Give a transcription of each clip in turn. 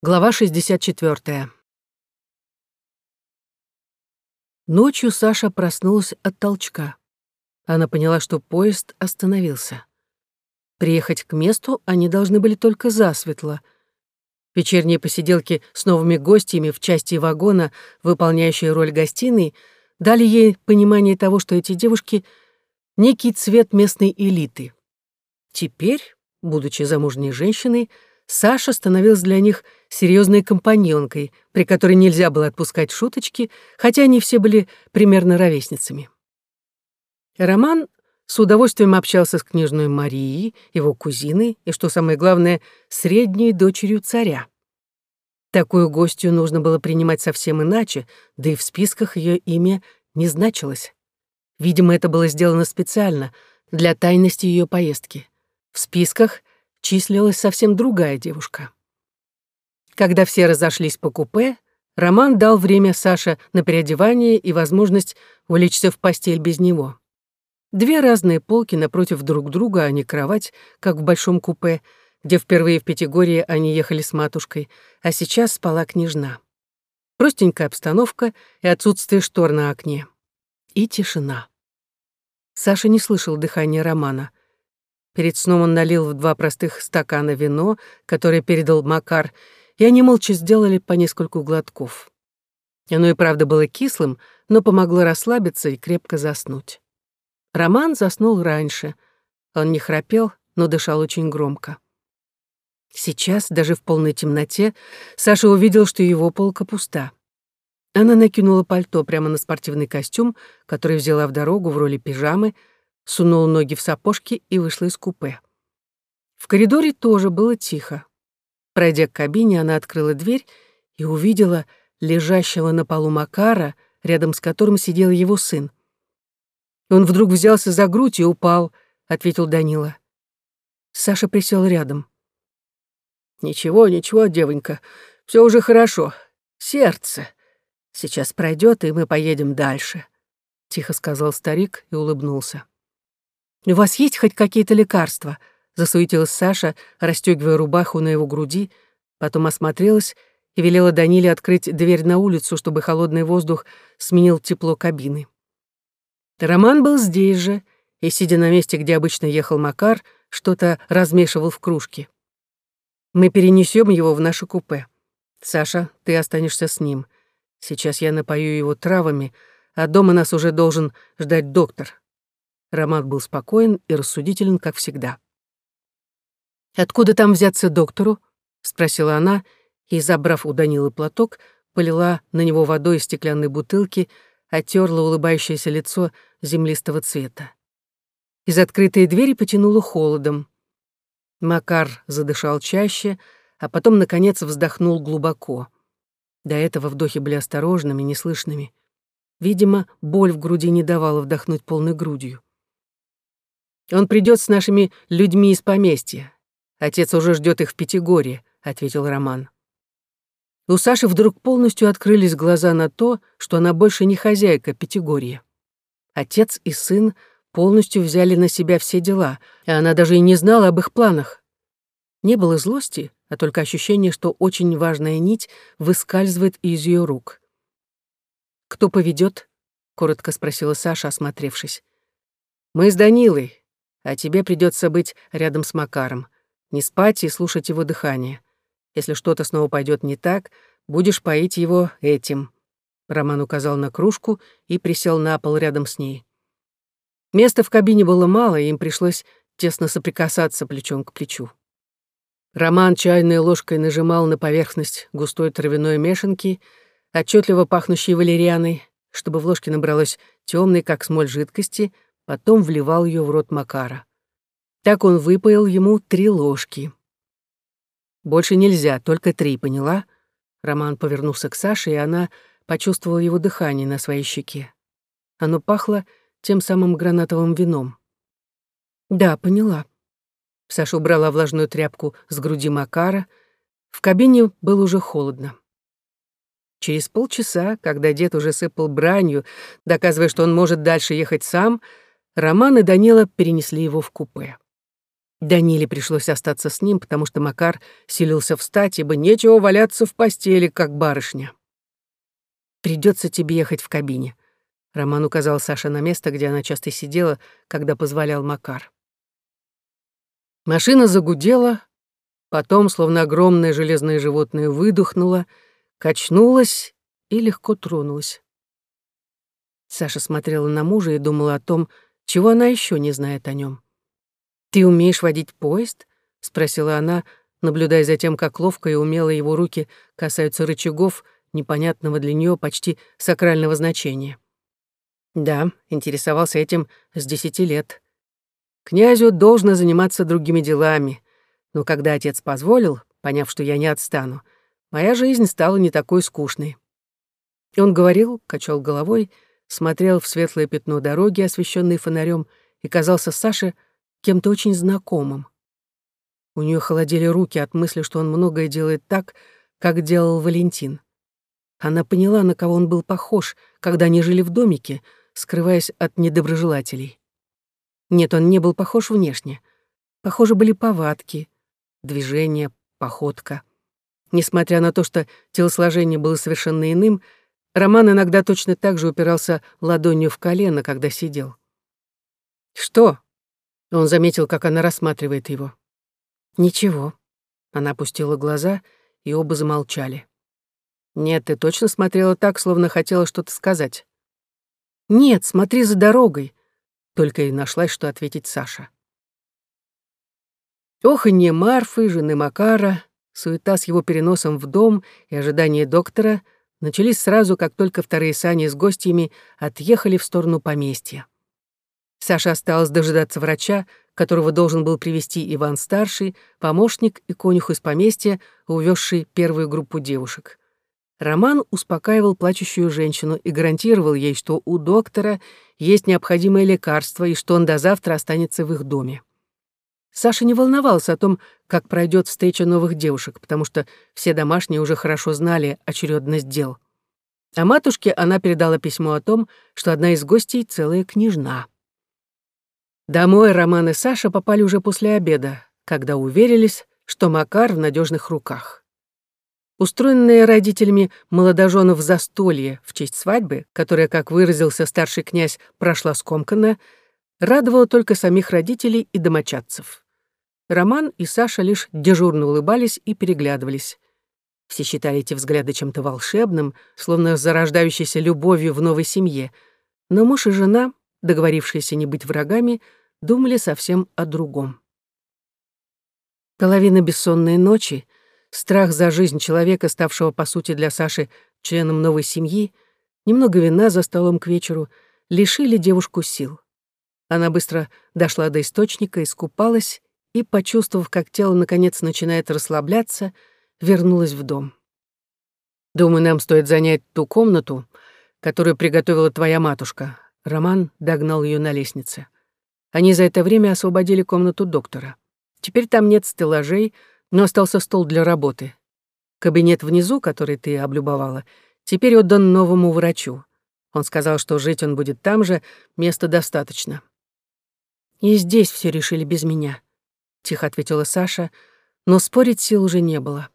Глава 64. Ночью Саша проснулась от толчка. Она поняла, что поезд остановился. Приехать к месту они должны были только засветло. Вечерние посиделки с новыми гостями в части вагона, выполняющие роль гостиной, дали ей понимание того, что эти девушки — некий цвет местной элиты. Теперь, будучи замужней женщиной, Саша становилась для них серьезной компаньонкой, при которой нельзя было отпускать шуточки, хотя они все были примерно ровесницами. Роман с удовольствием общался с княжной Марией, его кузиной, и, что самое главное, средней дочерью царя. Такую гостью нужно было принимать совсем иначе, да и в списках ее имя не значилось. Видимо, это было сделано специально, для тайности ее поездки. В списках числилась совсем другая девушка. Когда все разошлись по купе, Роман дал время Саше на переодевание и возможность улечься в постель без него. Две разные полки напротив друг друга, а не кровать, как в большом купе, где впервые в Пятигорье они ехали с матушкой, а сейчас спала княжна. Простенькая обстановка и отсутствие штор на окне. И тишина. Саша не слышал дыхания Романа. Перед сном он налил в два простых стакана вино, которое передал Макар, и они молча сделали по нескольку глотков. Оно и правда было кислым, но помогло расслабиться и крепко заснуть. Роман заснул раньше. Он не храпел, но дышал очень громко. Сейчас, даже в полной темноте, Саша увидел, что его полка пуста. Она накинула пальто прямо на спортивный костюм, который взяла в дорогу в роли пижамы, сунула ноги в сапожки и вышла из купе. В коридоре тоже было тихо. Пройдя к кабине, она открыла дверь и увидела лежащего на полу Макара, рядом с которым сидел его сын. Он вдруг взялся за грудь и упал, ответил Данила. Саша присел рядом. Ничего, ничего, девонька, все уже хорошо. Сердце. Сейчас пройдет, и мы поедем дальше, тихо сказал старик и улыбнулся. «У вас есть хоть какие-то лекарства?» — засуетилась Саша, расстегивая рубаху на его груди, потом осмотрелась и велела Даниле открыть дверь на улицу, чтобы холодный воздух сменил тепло кабины. Роман был здесь же, и, сидя на месте, где обычно ехал Макар, что-то размешивал в кружке. «Мы перенесем его в наше купе. Саша, ты останешься с ним. Сейчас я напою его травами, а дома нас уже должен ждать доктор. Роман был спокоен и рассудителен, как всегда. «Откуда там взяться доктору?» — спросила она, и, забрав у Данилы платок, полила на него водой из стеклянной бутылки, оттерла улыбающееся лицо землистого цвета. Из открытой двери потянуло холодом. Макар задышал чаще, а потом, наконец, вздохнул глубоко. До этого вдохи были осторожными, неслышными. Видимо, боль в груди не давала вдохнуть полной грудью. Он придет с нашими людьми из поместья. Отец уже ждет их в Пятигоре, ответил Роман. У Саши вдруг полностью открылись глаза на то, что она больше не хозяйка Пятигорья. Отец и сын полностью взяли на себя все дела, и она даже и не знала об их планах. Не было злости, а только ощущение, что очень важная нить выскальзывает из ее рук. «Кто поведет? коротко спросила Саша, осмотревшись. «Мы с Данилой а тебе придется быть рядом с Макаром, не спать и слушать его дыхание. Если что-то снова пойдет не так, будешь поить его этим». Роман указал на кружку и присел на пол рядом с ней. Места в кабине было мало, и им пришлось тесно соприкасаться плечом к плечу. Роман чайной ложкой нажимал на поверхность густой травяной мешанки, отчетливо пахнущей валерианой, чтобы в ложке набралось темной, как смоль жидкости — потом вливал ее в рот Макара. Так он выпоил ему три ложки. «Больше нельзя, только три, поняла?» Роман повернулся к Саше, и она почувствовала его дыхание на своей щеке. Оно пахло тем самым гранатовым вином. «Да, поняла». Саша убрала влажную тряпку с груди Макара. В кабине было уже холодно. Через полчаса, когда дед уже сыпал бранью, доказывая, что он может дальше ехать сам, Роман и Данила перенесли его в купе. Даниле пришлось остаться с ним, потому что Макар силился встать, ибо нечего валяться в постели, как барышня. Придется тебе ехать в кабине. Роман указал Саше на место, где она часто сидела, когда позволял Макар. Машина загудела, потом, словно огромное железное животное, выдохнула, качнулась и легко тронулась. Саша смотрела на мужа и думала о том, чего она еще не знает о нем. «Ты умеешь водить поезд?» — спросила она, наблюдая за тем, как ловко и умело его руки касаются рычагов, непонятного для нее почти сакрального значения. Да, интересовался этим с десяти лет. Князю должно заниматься другими делами, но когда отец позволил, поняв, что я не отстану, моя жизнь стала не такой скучной. И он говорил, качал головой, смотрел в светлое пятно дороги, освещенной фонарем, и казался Саше кем-то очень знакомым. У нее холодели руки от мысли, что он многое делает так, как делал Валентин. Она поняла, на кого он был похож, когда они жили в домике, скрываясь от недоброжелателей. Нет, он не был похож внешне. Похожи были повадки, движения, походка. Несмотря на то, что телосложение было совершенно иным, Роман иногда точно так же упирался ладонью в колено, когда сидел. «Что?» Он заметил, как она рассматривает его. «Ничего». Она опустила глаза, и оба замолчали. «Нет, ты точно смотрела так, словно хотела что-то сказать». «Нет, смотри за дорогой», — только и нашлась, что ответить Саша. Ох, и не Марфы, жены Макара, суета с его переносом в дом и ожидание доктора начались сразу, как только вторые сани с гостями отъехали в сторону поместья. Саша осталась дожидаться врача, которого должен был привести Иван-старший, помощник и конюх из поместья, увезший первую группу девушек. Роман успокаивал плачущую женщину и гарантировал ей, что у доктора есть необходимое лекарство и что он до завтра останется в их доме. Саша не волновался о том, как пройдет встреча новых девушек, потому что все домашние уже хорошо знали очередность дел. А матушке она передала письмо о том, что одна из гостей — целая княжна. Домой Роман и Саша попали уже после обеда, когда уверились, что Макар в надежных руках. Устроенное родителями молодоженов застолье в честь свадьбы, которая, как выразился старший князь, прошла скомканно, радовало только самих родителей и домочадцев. Роман и Саша лишь дежурно улыбались и переглядывались. Все считали эти взгляды чем-то волшебным, словно зарождающейся любовью в новой семье, но муж и жена, договорившиеся не быть врагами, думали совсем о другом. Половина бессонной ночи, страх за жизнь человека, ставшего, по сути, для Саши членом новой семьи, немного вина за столом к вечеру, лишили девушку сил. Она быстро дошла до источника, искупалась и, почувствовав, как тело наконец начинает расслабляться, вернулась в дом. «Думаю, нам стоит занять ту комнату, которую приготовила твоя матушка». Роман догнал ее на лестнице. Они за это время освободили комнату доктора. Теперь там нет стеллажей, но остался стол для работы. Кабинет внизу, который ты облюбовала, теперь отдан новому врачу. Он сказал, что жить он будет там же, места достаточно. «И здесь все решили без меня», — тихо ответила Саша, но спорить сил уже не было.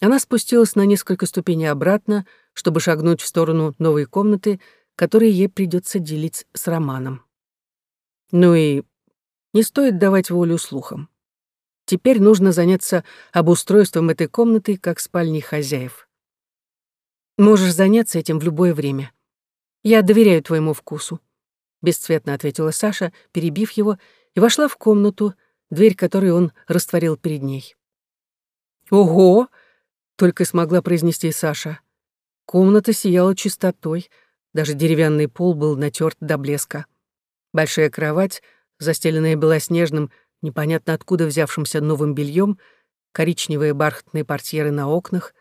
Она спустилась на несколько ступеней обратно, чтобы шагнуть в сторону новой комнаты, которую ей придется делить с Романом. Ну и не стоит давать волю слухам. Теперь нужно заняться обустройством этой комнаты как спальни хозяев. Можешь заняться этим в любое время. Я доверяю твоему вкусу. Бесцветно ответила Саша, перебив его, и вошла в комнату, дверь которой он растворил перед ней. «Ого!» — только смогла произнести Саша. Комната сияла чистотой, даже деревянный пол был натерт до блеска. Большая кровать, застеленная белоснежным, непонятно откуда взявшимся новым бельем, коричневые бархатные портьеры на окнах,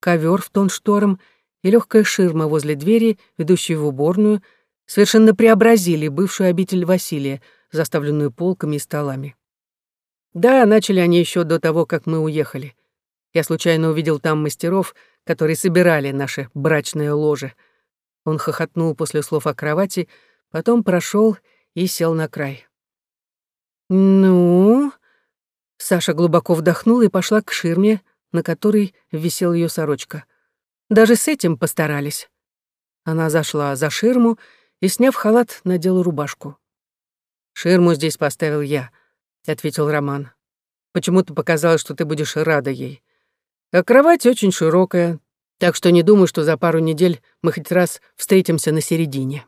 ковер в тон шторам и легкая ширма возле двери, ведущей в уборную, совершенно преобразили бывшую обитель Василия, заставленную полками и столами. Да, начали они еще до того, как мы уехали. Я случайно увидел там мастеров, которые собирали наше брачное ложе. Он хохотнул после слов о кровати, потом прошел и сел на край. «Ну?» Саша глубоко вдохнула и пошла к ширме, на которой висела ее сорочка. Даже с этим постарались. Она зашла за ширму и, сняв халат, надела рубашку. «Ширму здесь поставил я», — ответил Роман. «Почему-то показалось, что ты будешь рада ей. А кровать очень широкая, так что не думаю, что за пару недель мы хоть раз встретимся на середине».